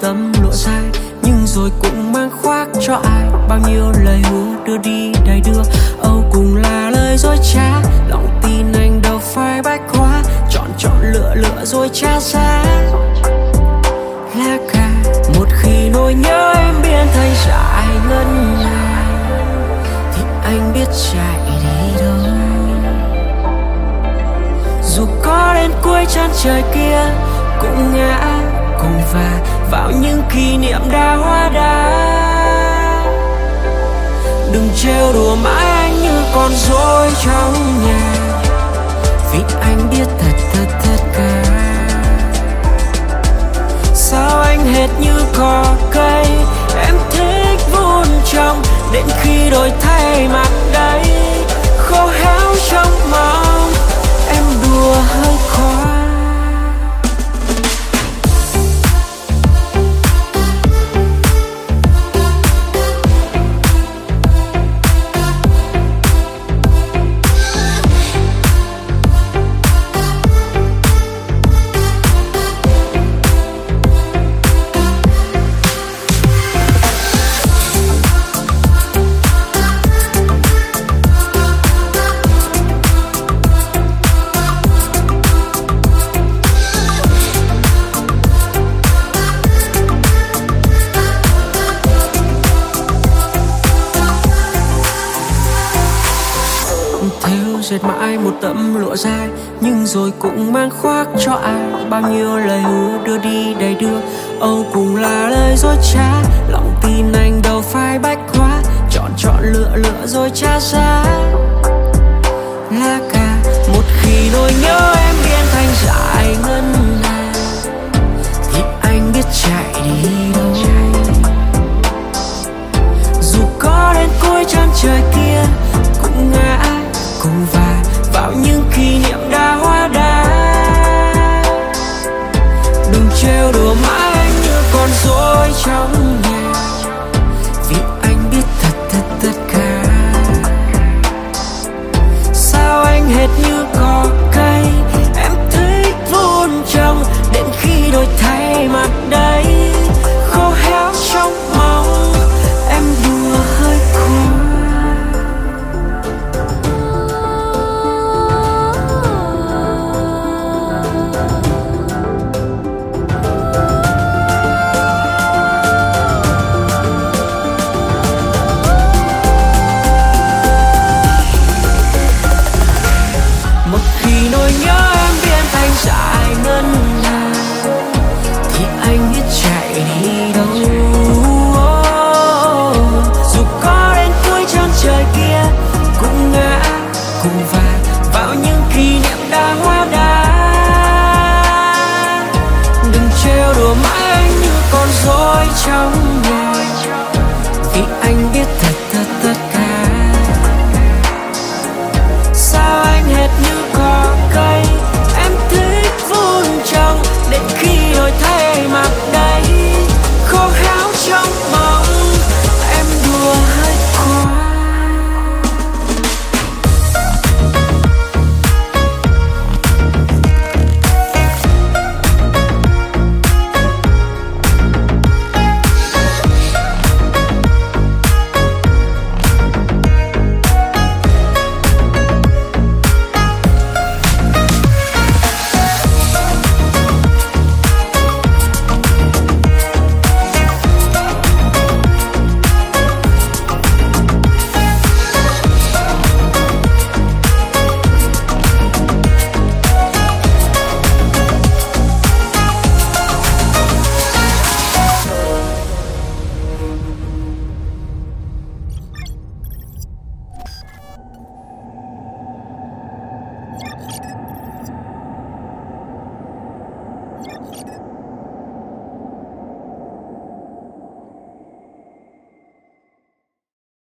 tấm lụa dài, nhưng rồi cũng mang khoác cho ai? Bao nhiêu lời hứa đưa đi đầy đưa, âu cùng là lời dối trá. Lòng tin anh đâu phải bách hóa, chọn chọn lựa lựa rồi trả giá. Lá cà, một khi nỗi nhớ em biến thành dại ngân nga, thì anh biết chạy đi đâu. Dù có đến cuối chân trời kia, cũng ngã cùng và vào những kỷ niệm đã hóa đá. Đừng trêu đùa mãi anh như con rối trong nhà. Vì anh biết thật thật tất cả. Sao anh hết như cỏ cây? Em thích vun trong đến khi đổi thay mặt đây khô héo trong dệt mãi một tấm lụa dài, nhưng rồi cũng mang khoác cho ai. Bao nhiêu lời hứa đưa đi đầy đưa, âu cùng là lời dối trá. Lòng tin anh đâu phải bách khoa chọn chọn lựa lựa rồi trả giá. Lá cà con rối trong nhà vì vì nỗi nhớ em biến thành dại ngân hà thì anh biết chạy đi đâu. Dù có đến cuối chân trời kia, cũng ngã cùng và vào những kỷ niệm đã hoa đá. Đừng trêu đùa mãi anh như con rối trong